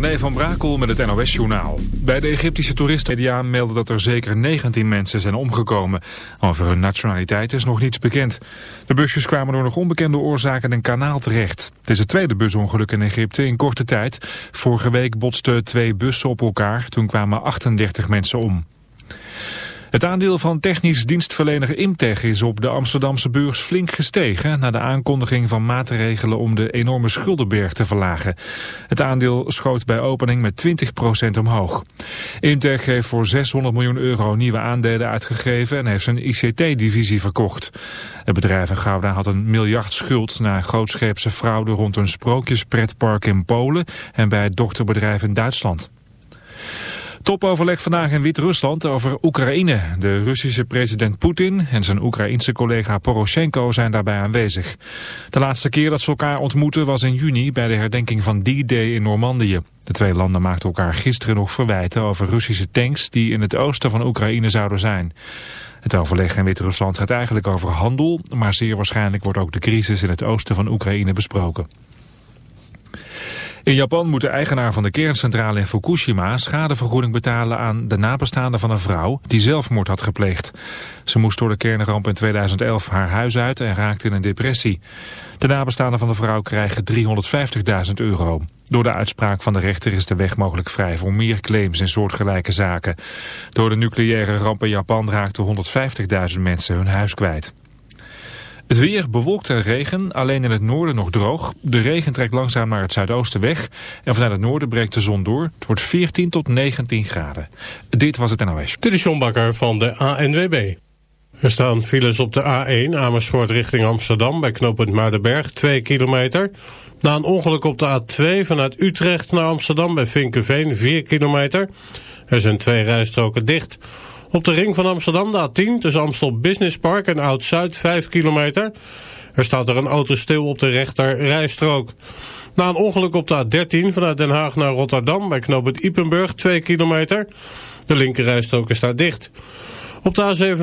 René van Brakel met het NOS-journaal. Bij de Egyptische toeristenmedia melden dat er zeker 19 mensen zijn omgekomen. Over hun nationaliteit is nog niets bekend. De busjes kwamen door nog onbekende oorzaken een kanaal terecht. Het is het tweede busongeluk in Egypte in korte tijd. Vorige week botsten twee bussen op elkaar. Toen kwamen 38 mensen om. Het aandeel van technisch dienstverlener Imtech is op de Amsterdamse beurs flink gestegen... na de aankondiging van maatregelen om de enorme schuldenberg te verlagen. Het aandeel schoot bij opening met 20% omhoog. Imtech heeft voor 600 miljoen euro nieuwe aandelen uitgegeven... en heeft zijn ICT-divisie verkocht. Het bedrijf in Gouda had een miljard schuld... na grootscheepse fraude rond een sprookjespretpark in Polen... en bij het dochterbedrijf in Duitsland. Topoverleg vandaag in Wit-Rusland over Oekraïne. De Russische president Poetin en zijn Oekraïense collega Poroshenko zijn daarbij aanwezig. De laatste keer dat ze elkaar ontmoetten was in juni bij de herdenking van D-Day in Normandië. De twee landen maakten elkaar gisteren nog verwijten over Russische tanks die in het oosten van Oekraïne zouden zijn. Het overleg in Wit-Rusland gaat eigenlijk over handel, maar zeer waarschijnlijk wordt ook de crisis in het oosten van Oekraïne besproken. In Japan moet de eigenaar van de kerncentrale in Fukushima schadevergoeding betalen aan de nabestaanden van een vrouw die zelfmoord had gepleegd. Ze moest door de kernramp in 2011 haar huis uit en raakte in een depressie. De nabestaanden van de vrouw krijgen 350.000 euro. Door de uitspraak van de rechter is de weg mogelijk vrij voor meer claims in soortgelijke zaken. Door de nucleaire ramp in Japan raakten 150.000 mensen hun huis kwijt. Het weer bewolkt en regen, alleen in het noorden nog droog. De regen trekt langzaam naar het zuidoosten weg. En vanuit het noorden breekt de zon door. Het wordt 14 tot 19 graden. Dit was het NOS. Dit is John Bakker van de ANWB. Er staan files op de A1 Amersfoort richting Amsterdam bij knooppunt Muidenberg, 2 kilometer. Na een ongeluk op de A2 vanuit Utrecht naar Amsterdam bij Vinkenveen, 4 kilometer. Er zijn twee rijstroken dicht. Op de ring van Amsterdam de A10 tussen Amstel Business Park en Oud-Zuid 5 kilometer. Er staat er een auto stil op de rechter rijstrook. Na een ongeluk op de A13 vanuit Den Haag naar Rotterdam bij knooppunt Ipenburg 2 kilometer. De linkerrijstrook is daar dicht. Op de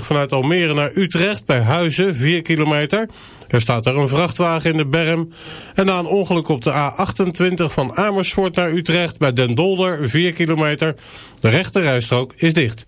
A27 vanuit Almere naar Utrecht bij Huizen 4 kilometer. Er staat er een vrachtwagen in de berm. En na een ongeluk op de A28 van Amersfoort naar Utrecht bij Den Dolder 4 kilometer. De rechterrijstrook is dicht.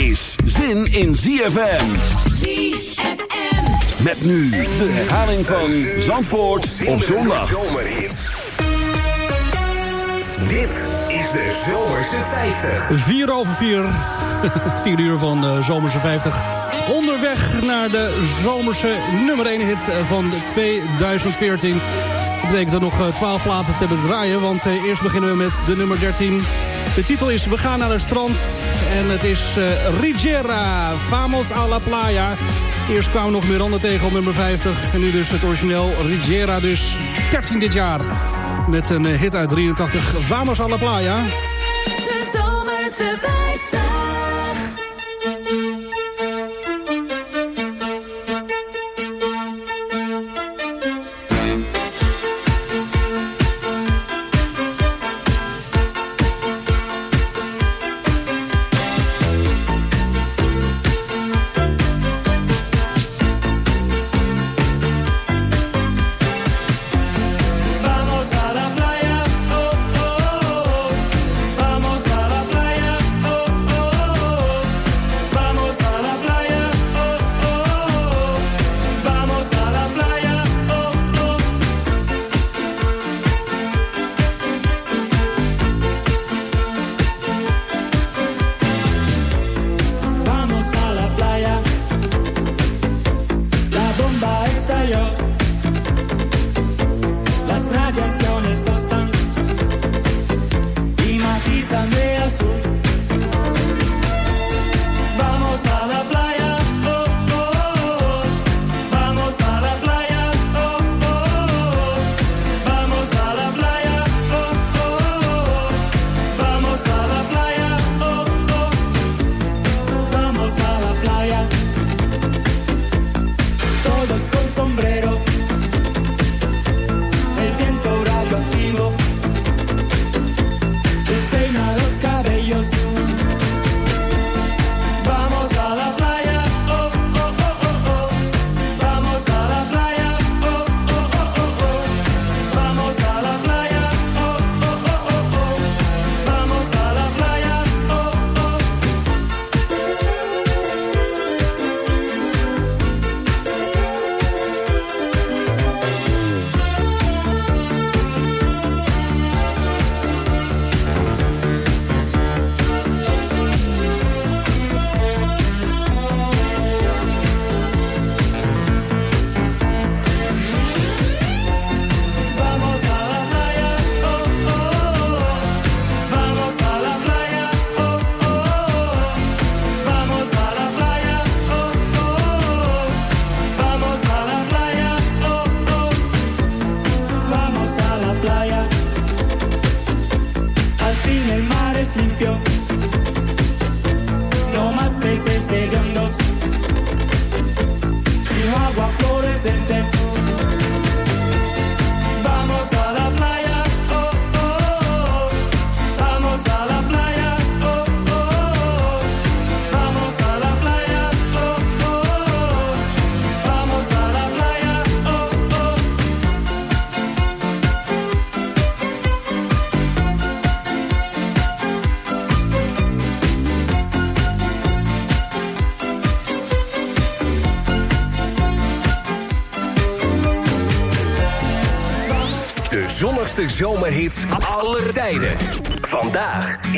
is zin in ZFM. ZFM. Met nu de herhaling van Zandvoort op zondag. Dit is de Zomerse 50. 4 over 4. Het 4 uur van de Zomerse 50. Onderweg naar de Zomerse nummer 1 hit van 2014. Dat betekent er nog 12 platen te bedraaien. Want eerst beginnen we met de nummer 13. De titel is We gaan naar het strand. En het is eh, uh, Rigera, Vamos a la Playa. Eerst kwamen nog Miranda tegen op nummer 50. En nu dus het origineel Rigera, dus 13 dit jaar. Met een eh, hit uit 83, Vamos a la Playa. De zomerse vijfde.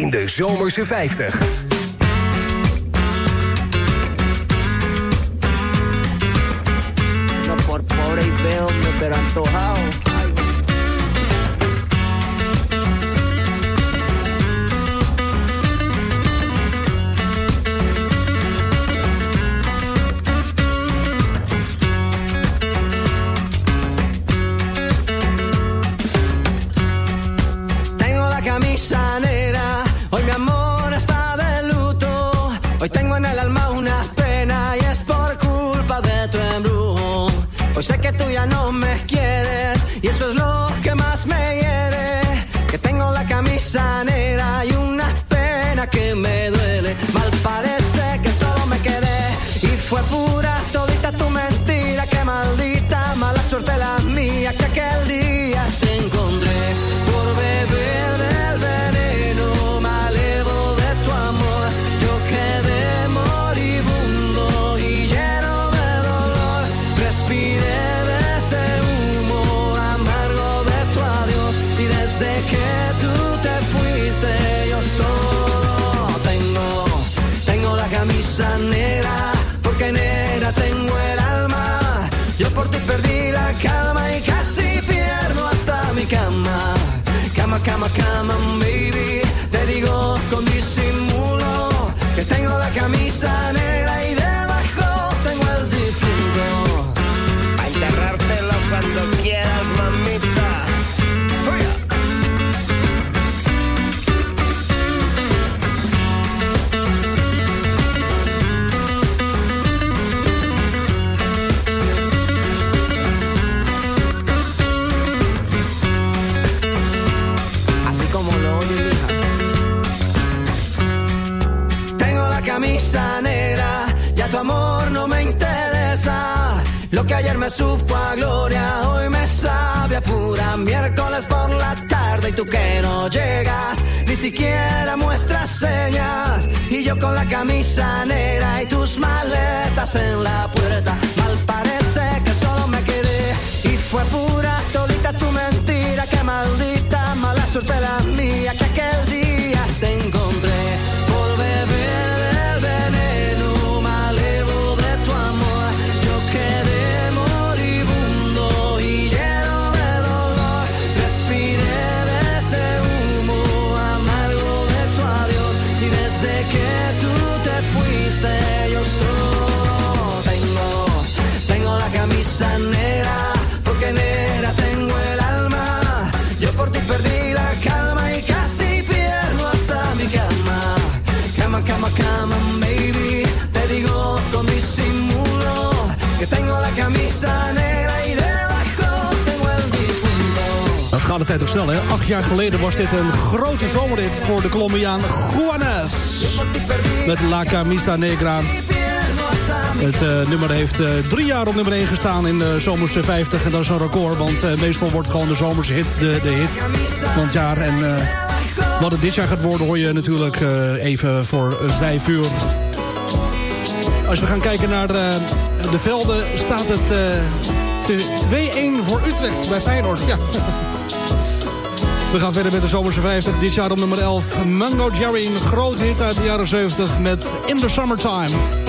in de zomerse 50. tijd toch snel, hè? Acht jaar geleden was dit een grote zomerrit voor de Colombiaan Juanes. Met La Camisa Negra. Het eh, nummer heeft eh, drie jaar op nummer 1 gestaan in de zomerse 50. En dat is een record, want meestal wordt gewoon de zomerse hit de, de hit van het jaar. En wat het dit jaar gaat worden hoor je natuurlijk even voor vijf uur. Als we gaan kijken naar de velden staat het... 2-1 voor Utrecht bij Feyenoord. Ja. We gaan verder met de zomerse 50. Dit jaar op nummer 11. Mango Jerry, een groot hit uit de jaren 70 met In the Summertime.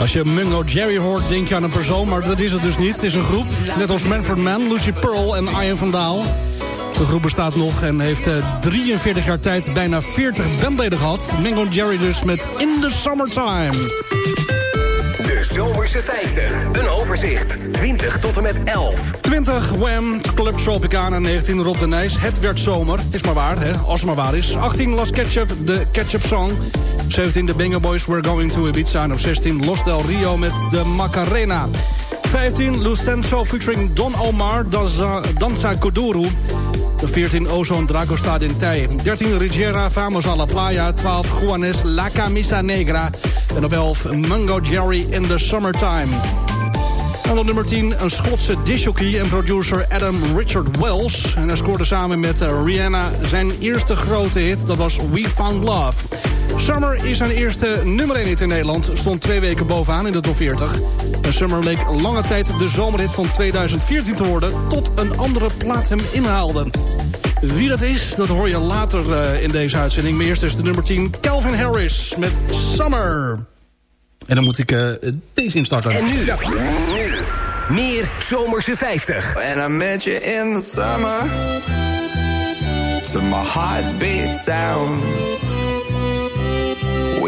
Als je Mungo Jerry hoort, denk je aan een persoon, maar dat is het dus niet. Het is een groep, net als Manfred Mann, Lucy Pearl en Iron van Daal. De groep bestaat nog en heeft eh, 43 jaar tijd bijna 40 bandleden gehad. Mungo Jerry dus met In the Summertime. 50. Een overzicht. 20 tot en met 11. 20 Wham, Club Tropicana, 19 Rob de Nijs. Het werd zomer, het is maar waar, hè, als het maar waar is. 18 Las Ketchup, de Ketchup Song. 17 de Banger Boys, We're Going to Ibiza. En op 16 Los Del Rio met de Macarena. 15 Lucenzo featuring Don Omar, Danza, Danza. De 14 Ozone Dragosta in Tij. 13 Rigiera, Vamos a la Playa. 12 Juanes, La Camisa Negra. En op 11 Mungo Jerry in the Summertime. En op nummer 10 een Schotse disjockey en producer Adam Richard Wells. En hij scoorde samen met eh, Rihanna zijn eerste grote hit. Dat was We Found Love. Summer is zijn eerste nummer 1 hit in Nederland. Stond twee weken bovenaan in de top 40. En Summer leek lange tijd de zomerhit van 2014 te worden... tot een andere plaat hem inhaalde. Wie dat is, dat hoor je later eh, in deze uitzending. Maar eerst is de nummer 10 Calvin Harris met Summer. En dan moet ik eh, deze instarten. En nu, nu, meer Zomerse 50. When I met you in the summer To my heartbeat sound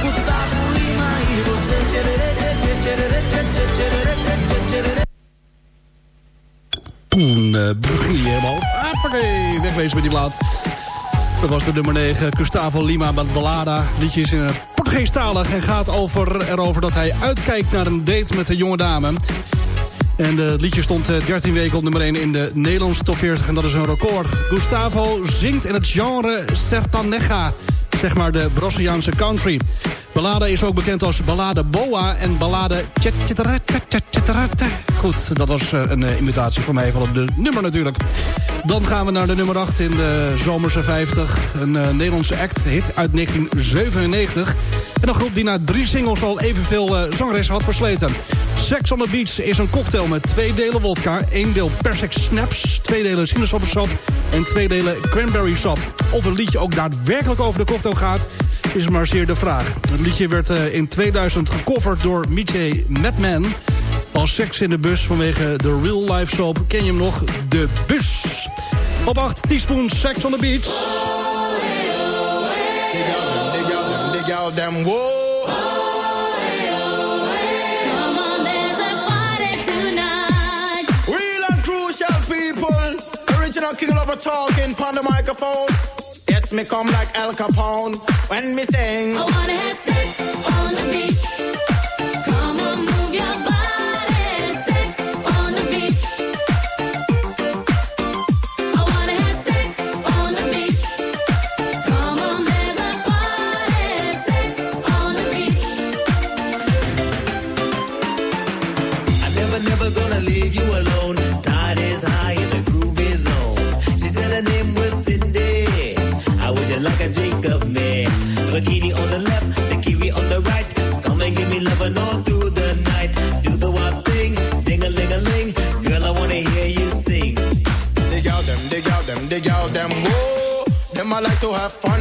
Gustavo Lima Toen uh, eh, je helemaal. Appakee, wegwezen met die blaad. Dat was de nummer 9, Gustavo Lima met Ballada. Liedje is in eh, het Portugees talig en gaat over, erover dat hij uitkijkt naar een date met een jonge dame. En eh, het liedje stond eh, 13 weken op nummer 1 in de Nederlandse top 40 en dat is een record. Gustavo zingt in het genre sertaneja, zeg maar de Braziliaanse country. Ballade is ook bekend als ballade boa en ballade. Goed, dat was eh, een eh, imitatie voor mij van op de nummer natuurlijk. Dan gaan we naar de nummer 8 in de Zomerse 50. Een eh, Nederlandse act, hit uit 1997. En een groep die na drie singles al evenveel uh, zangeressen had versleten. Sex on the Beach is een cocktail met twee delen wodka, één deel persik snaps, twee delen sinaasappelsap en twee delen cranberry sap. Of een liedje ook daadwerkelijk over de cocktail gaat, is maar zeer de vraag. Liedje werd uh, in 2000 gecoverd door Mietje Madman. Als seks in de bus vanwege de real life soap ken je hem nog, De Bus. Op 8 teaspoon Sex on the Beach. Real and crucial people. Original king lover talking on the microphone. Me come like Al Capone when me sing. I wanna have sex on the beach.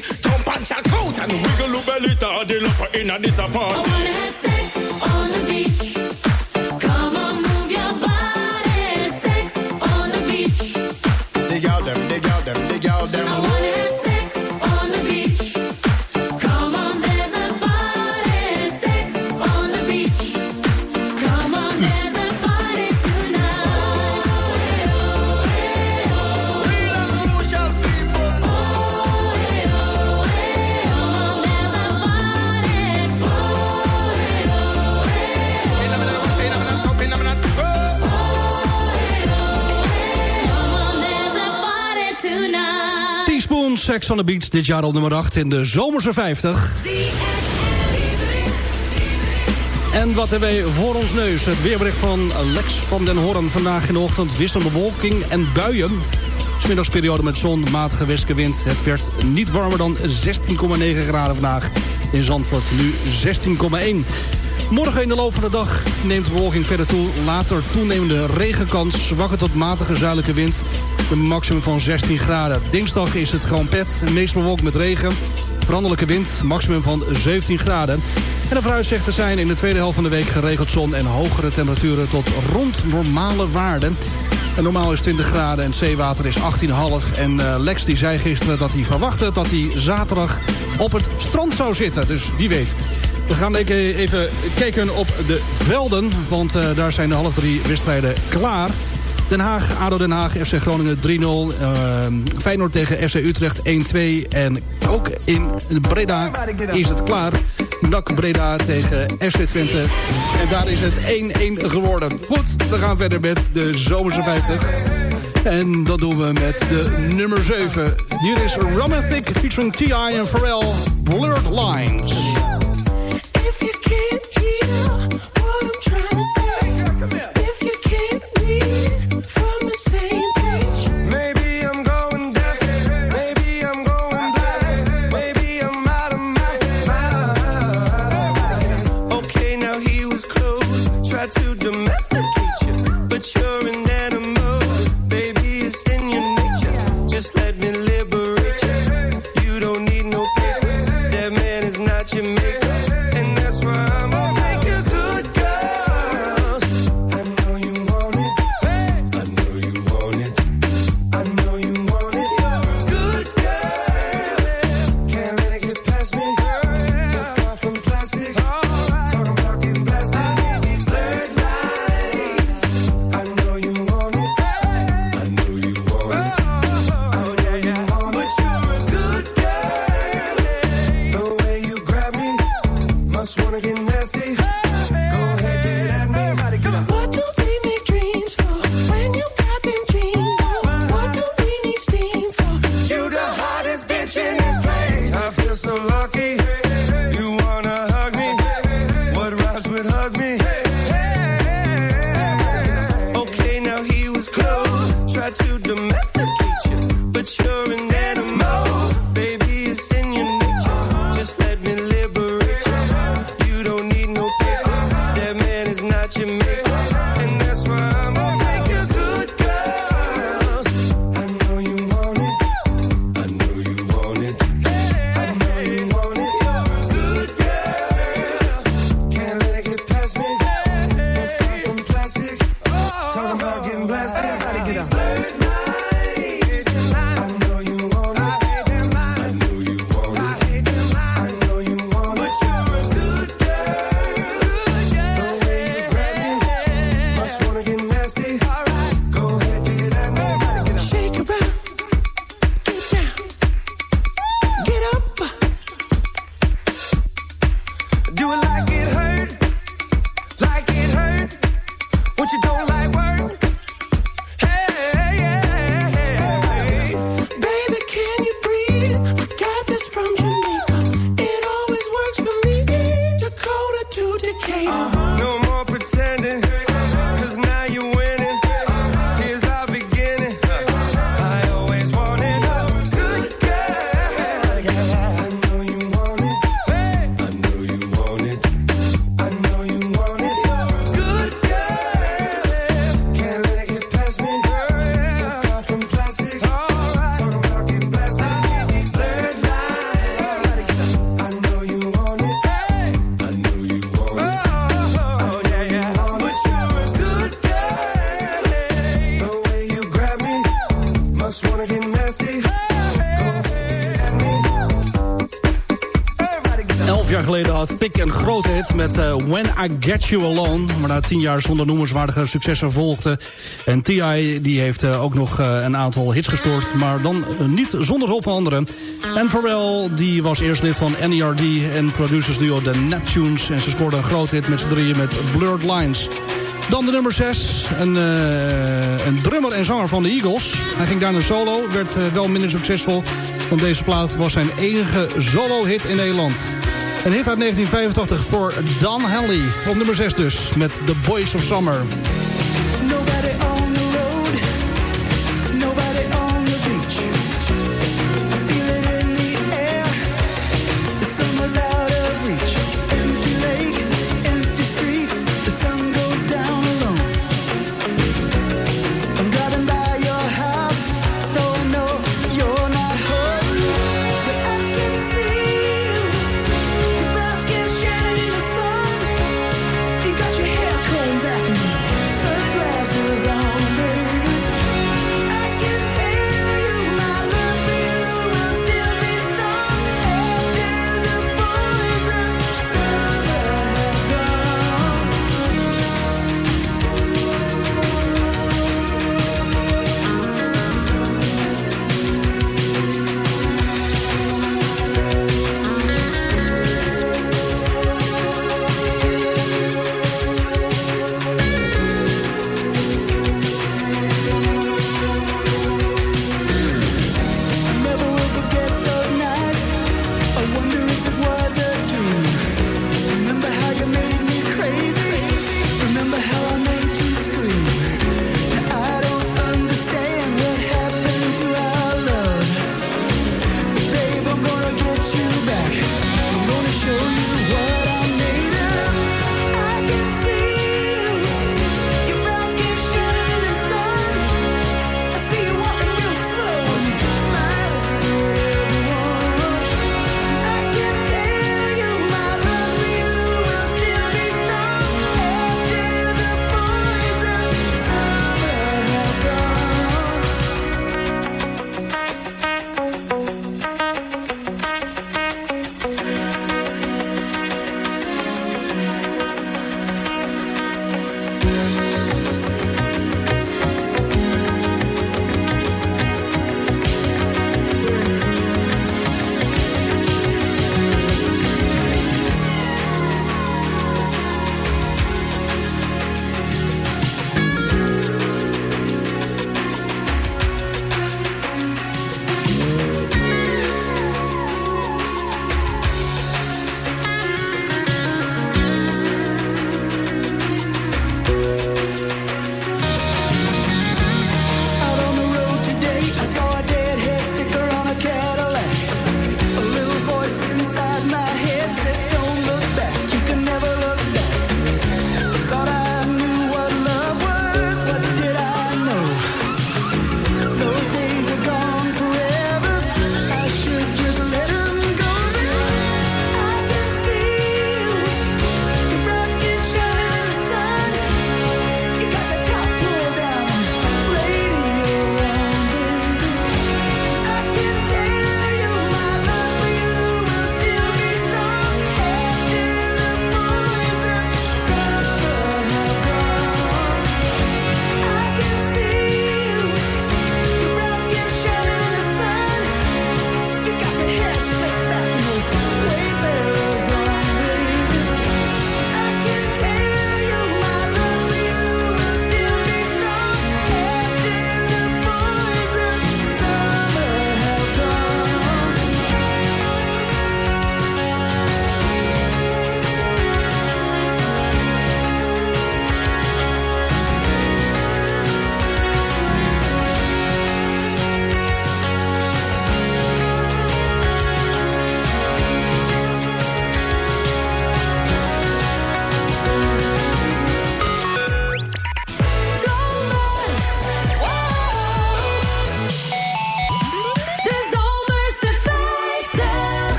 Jump and check out and wiggle your belly. They love her in a disappointment. Sex on the Beach, dit jaar al nummer 8 in de Zomerse 50. En wat hebben wij voor ons neus? Het weerbericht van Lex van den Hoorn. Vandaag in de ochtend wisselende en buien. Smiddagsperiode met zon, matige westenwind. Het werd niet warmer dan 16,9 graden vandaag. In Zandvoort nu 16,1. Morgen in de loop van de dag neemt de bewolking verder toe. Later toenemende regenkans, zwakke tot matige zuidelijke wind. Een maximum van 16 graden. Dinsdag is het gewoon pet, meest bewolkt met regen. Veranderlijke wind, maximum van 17 graden. En de vooruitzichten zijn in de tweede helft van de week geregeld zon... en hogere temperaturen tot rond normale waarden. En normaal is 20 graden en zeewater is 18,5. En eh, Lex die zei gisteren dat hij verwachtte dat hij zaterdag op het strand zou zitten. Dus wie weet. We gaan even- kijken op de velden. Want eh, daar zijn de half drie wedstrijden klaar. Den Haag, ADO Den Haag, FC Groningen 3-0. eh, Feyenoord tegen FC Utrecht 1-2. En ook in Breda is het klaar. NAC Breda tegen FC Twente. En daar is het 1-1 geworden. Goed, we gaan verder met de Zomerse 50. En dat doen we met de nummer 7. Hier is Romantic featuring T.I. en Pharrell. Blurred Lines. Met eh, When I Get You Alone. Maar na tien jaar zonder noemenswaardige successen volgde. En T.I. die heeft eh, ook nog eh, een aantal hits gescoord. Maar dan niet zonder hulp van anderen. En Pharrell die was eerst lid van NERD en producers duo The Neptunes. En ze scoorde een grote hit met z'n drieën met Blurred Lines. Dan de nummer 6, een, een drummer en zanger van de Eagles. Hij ging daarna solo, werd wel minder succesvol. Want deze plaat was zijn enige solo-hit in Nederland. Een hit uit 1985 voor Don Henley. Op nummer 6 dus, met The Boys of Summer.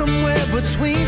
somewhere between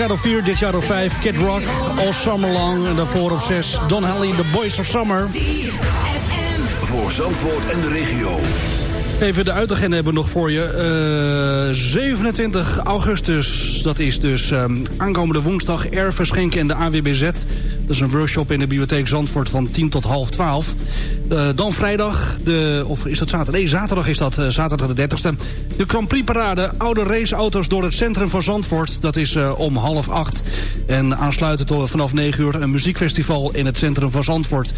jaar op 4, dit jaar op 5. Kid Rock, All Summer Long. En daarvoor op 6, Don Henley, The Boys of Summer. Voor Zandvoort en de regio. Even de uitagenda hebben we nog voor je. Eh, 27 augustus, dat is dus ehm, aankomende woensdag... Erven Schenken en de AWBZ. Dat is een workshop in de bibliotheek Zandvoort van 10 tot half 12. Eh, dan vrijdag, de, of is dat zaterdag? Nee, zaterdag is dat, eh, zaterdag de 30ste. De Grand Prix Parade, oude raceauto's door het centrum van Zandvoort. Dat is eh, om half 8. En aansluitend vanaf 9 uur een muziekfestival in het centrum van Zandvoort.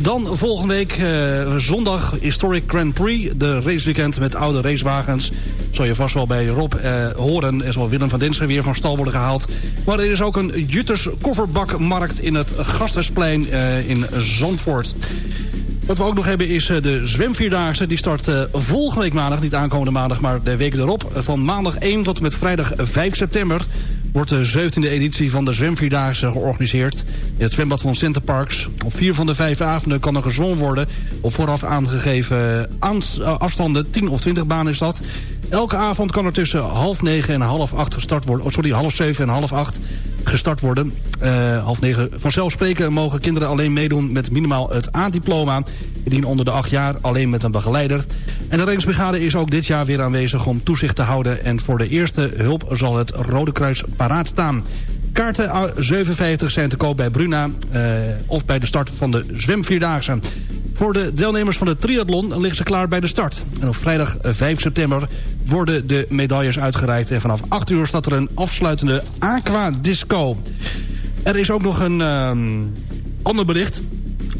Dan volgende week eh, zondag Historic Grand Prix. De raceweekend met oude racewagens. Zal je vast wel bij Rob eh, horen. Er zal Willem van Dinsen weer van stal worden gehaald. Maar er is ook een Jutters kofferbakmarkt in het Gasthuisplein eh, in Zandvoort. Wat we ook nog hebben is eh, de zwemvierdaagse. Die start eh, volgende week maandag, niet aankomende maandag, maar de week erop. Van maandag 1 tot en met vrijdag 5 september wordt de 17e editie van de zwemvierdaagse georganiseerd. In het zwembad van Centerparks. Op vier van de vijf avonden kan er gezwommen worden. Op vooraf aangegeven eh, afstanden, 10 of 20 banen is dat. Elke avond kan er tussen half negen en half acht gestart worden. Oh, sorry, half zeven en half acht gestart worden. Eh, half negen. Vanzelfsprekend mogen kinderen alleen meedoen met minimaal het A-diploma. Indien onder de acht jaar alleen met een begeleider. En de reddingsbrigade is ook dit jaar weer aanwezig om toezicht te houden. En voor de eerste hulp zal het Rode Kruis paraat staan. Kaarten A 57 zijn te koop bij Bruna eh, of bij de start van de zwemvierdaagse. Voor de deelnemers van de triathlon liggen ze klaar bij de start. En op vrijdag eh, 5 september worden de medailles uitgereikt. En vanaf 8 uur staat er een afsluitende aqua disco. Er is ook nog een ehm, ander bericht.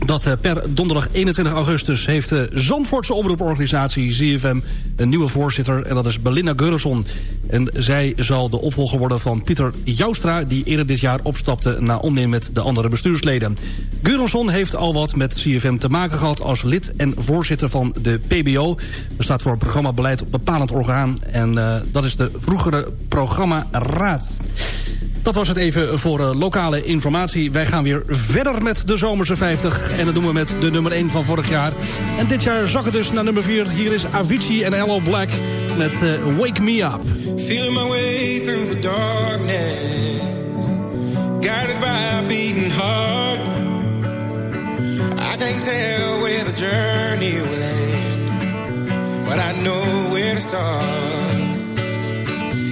Dat eh, per donderdag 21 augustus heeft de Zandvoortse omroeporganisatie ZFM een nieuwe voorzitter. En dat is Belinda Gurrison. En zij zal de opvolger worden van Pieter Joustra... die eerder dit jaar opstapte na onmin met de andere bestuursleden. Gurrison heeft al wat met CFM te maken gehad als lid en voorzitter van de PBO. Dat staat voor Programma Beleid Bepalend Orgaan. En uh, dat is de vroegere Programma Raad. Dat was het even voor eh, lokale informatie. Wij gaan weer verder met de Zomerse 50. En dat doen we met de nummer 1 van vorig jaar. En dit jaar zakken dus naar nummer 4. Hier is Avicii en Hello Black met eh, Wake Me Up. Feeling my way through the darkness. Guided by a beating heart. I can't tell where the journey will end. But I know where to start.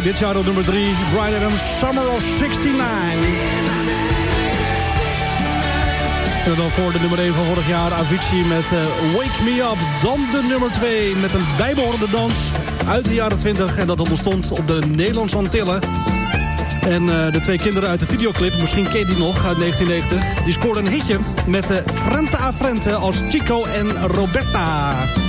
2, dit jaar op nummer 3. Brian Adams, Summer of 69. En dan voor de nummer 1 van vorig jaar, Avicii met eh, Wake Me Up. Dan de nummer 2 met een bijbehorende dans uit de jaren 20. En dat ontstond op de Nederlandse Antillen. En eh, de twee kinderen uit de videoclip, misschien ken je die nog, uit 1990... die scoorden een hitje met de Frente a Frente als Chico en Roberta.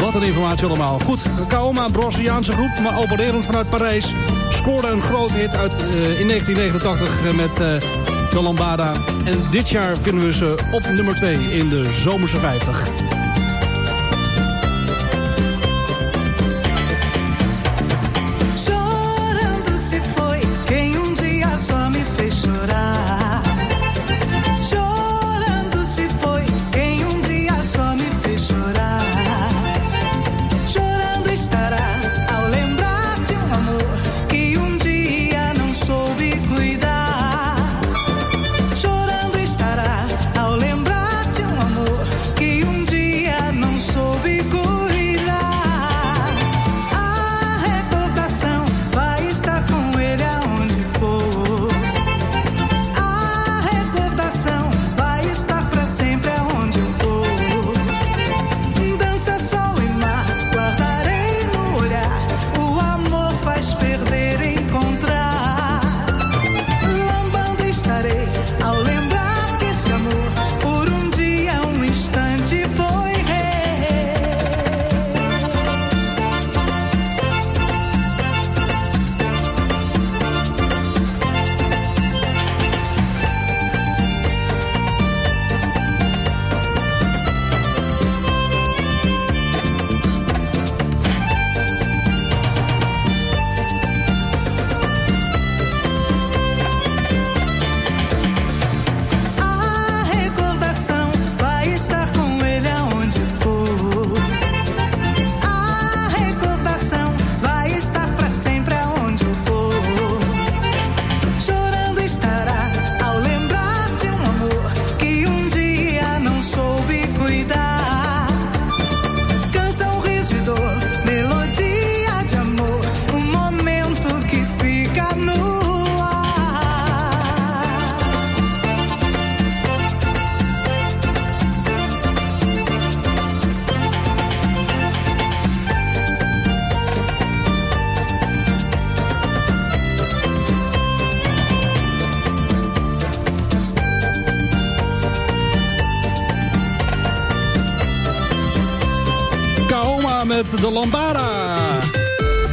Wat een informatie allemaal. Goed, Kaoma, Braziliaanse groep, maar opererend vanuit Parijs... scoorde een groot hit uit, eh, in 1989 met eh, de Lambada. En dit jaar vinden we ze op nummer 2 in de Zomerse 50. Met de Lambada.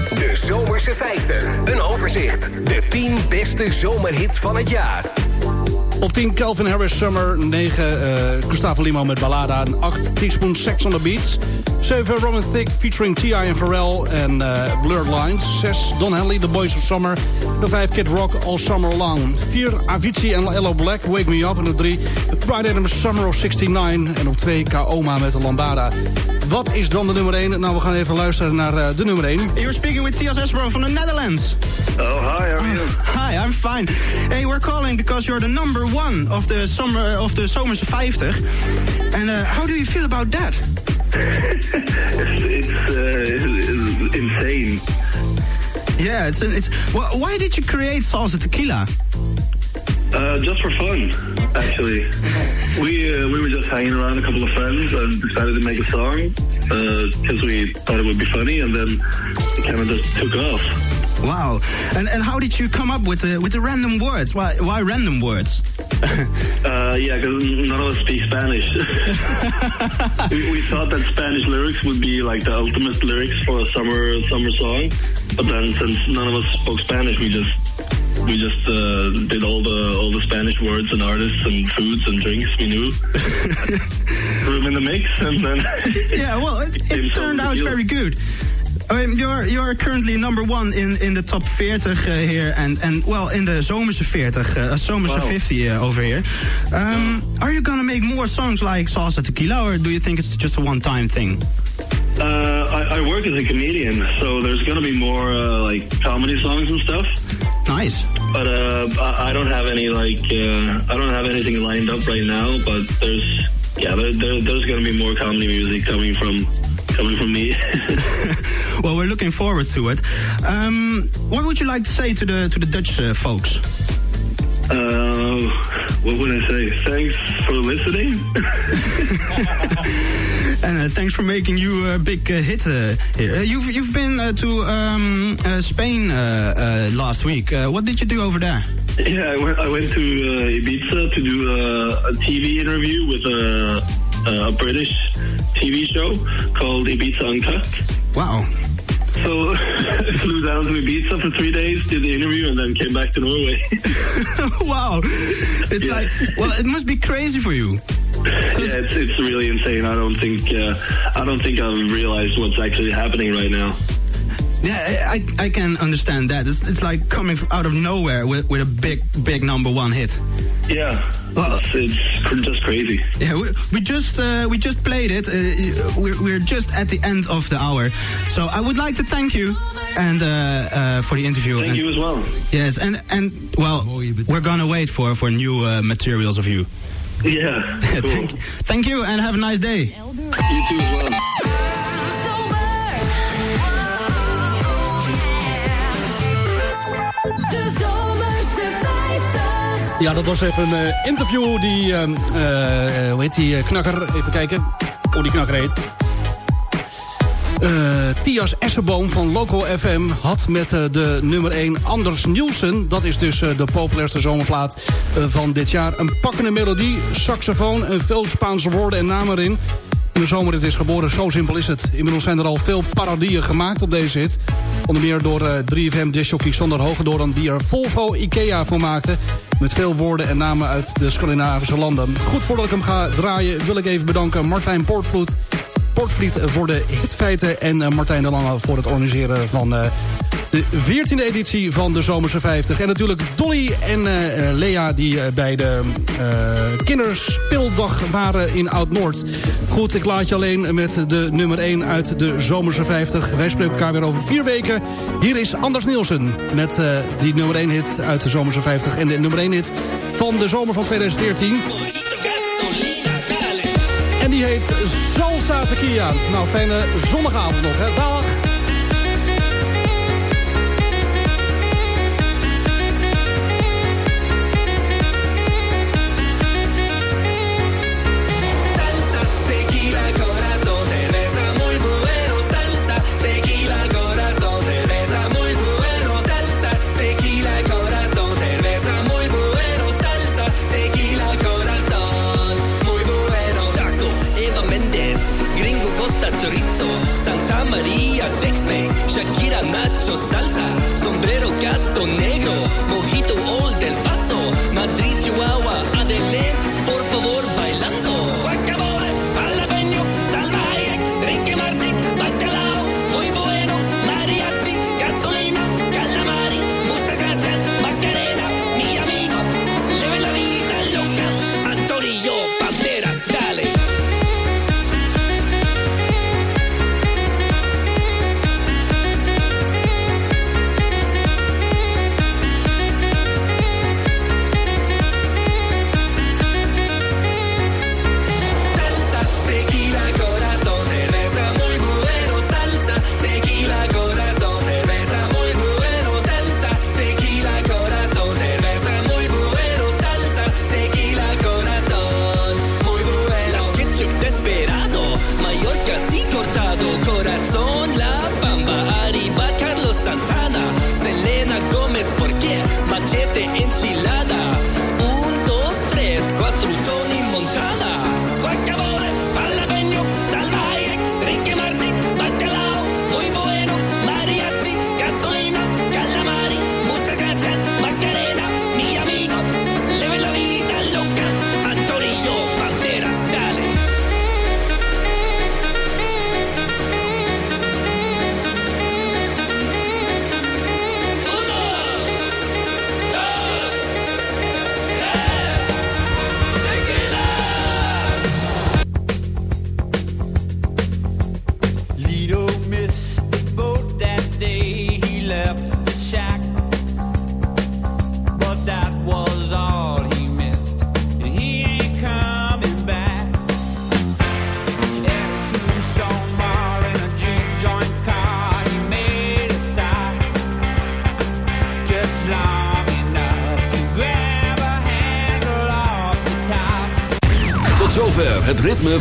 De Zomerse 50. Een overzicht. De 10 beste zomerhits van het jaar. Op 10 Calvin Harris Summer, 9 eh Gustavo Limo met Ballada... en 8 Teaspoon Sex on the Beats. 7 Roman Thick featuring T.I. en Pharrell en eh, Blurred Lines. 6 Don Henley, The Boys of Summer. De 5 Kid Rock, All Summer Long. 4 Avicii en Ello Black, Wake Me Up. En op 3 Brian Adams Summer of 69. En op 2 Kaoma met de Lambada. Wat is dan de nummer 1? Nou, we gaan even luisteren naar eh, de nummer 1. You're speaking with Tias Esbro from the Netherlands. Oh, hi, how are you? Hi, I'm fine. Hey, we're calling because you're the number one of the summer of the Zomerse 50. And uh, how do you feel about that? it's it's, uh, it's insane. Yeah, it's it's. Well, why did you create Salsa Tequila? Uh, just for fun, actually. we uh, we were just hanging around a couple of friends and decided to make a song because we thought it would be funny, and then it kind of just took off. Wow. And and how did you come up with the with the random words? Why why random words? Uh, yeah, because none of us speak Spanish. we, we thought that Spanish lyrics would be like the ultimate lyrics for a summer summer song, but then since none of us spoke Spanish, we just we just uh, did all the all the Spanish words and artists and foods and drinks we knew. Threw them in the mix, and then yeah, well, it, it turned out very good. I mean, you're you're currently number one in, in the top 40 uh, here, and, and well in the Zomerse 40, uh, Zomerse Wow. 50 uh, over here. Um, Are you gonna make more songs like Salsa Tequila, or do you think it's just a one-time thing? Uh, I, I work as a comedian, so there's gonna be more uh, like comedy songs and stuff. Nice. But uh, I, don't have any like uh, I don't have anything lined up right now. But there's yeah, there, there, there's gonna be more comedy music coming from coming from me. well, we're looking forward to it. Um, what would you like to say to the to the Dutch uh, folks? Uh, what would I say? Thanks for listening. And uh, thanks for making you a big uh, hit uh, here. Uh, you've you've been uh, to um, uh, Spain uh, uh, last week. Uh, what did you do over there? Yeah, I went, I went to uh, Ibiza to do a, a TV interview with a, a British TV show called Ibiza Uncut. Wow. So I flew down to Ibiza for three days, did the interview, and then came back to Norway. wow. It's like well, it must be crazy for you. yeah, it's, it's really insane. I don't think uh, I don't think I've realized what's actually happening right now. Yeah, I, I can understand that. It's, it's like coming from out of nowhere with, with a big big number one hit. Yeah, Well- it's, it's just crazy. Yeah, we, we just uh, we just played it. Uh, we're, we're just at the end of the hour, so I would like to thank you and uh, uh, for the interview. Thank and, you as well. Yes, and and well, we're gonna wait for for new uh, materials of you. Yeah, cool. thank, thank you and have a nice day. You too as well. Ja, dat was even een eh, interview die... ehm, eh, hoe heet die eh, knakker? Even kijken hoe die knakker heet. Eh, Tias Essenboom van Loco FM had met eh, de nummer 1 Anders Nielsen... dat is dus eh, de populairste zomerplaat eh, van dit jaar... een pakkende melodie, saxofoon en veel Spaanse woorden en namen erin... In de zomer het is geboren, zo simpel is het. Inmiddels zijn er al veel parodieën gemaakt op deze hit. Onder meer door eh, 3FM disjockey Sander Hogedoorn... die er Volvo Ikea van maakte. Met veel woorden en namen uit de Scandinavische landen. Goed voordat ik hem ga draaien wil ik even bedanken Martijn Poortvloed... Portvliet voor de hitfeiten en eh, Martijn de Lange voor het organiseren van eh, de 14e editie van de Zomerse 50. En natuurlijk Dolly en eh, Lea die bij de eh, kinderspeeldag waren in Oud-Noord. Goed, ik laat je alleen met de nummer 1 uit de Zomerse 50. Wij spreken elkaar weer over vier weken. Hier is Anders Nielsen met die nummer 1 hit uit de Zomerse 50. En de nummer 1 hit van de zomer van 2014. Die heet Salsa Tequila. Nou, fijne zondagavond nog, hè. Dag! María, Tex-Mex, Shakira, Nacho, Salsa, Sombrero, Gato Negro, Mojito Old del Paso, Madrid, Chihuahua, Adelén, por favor,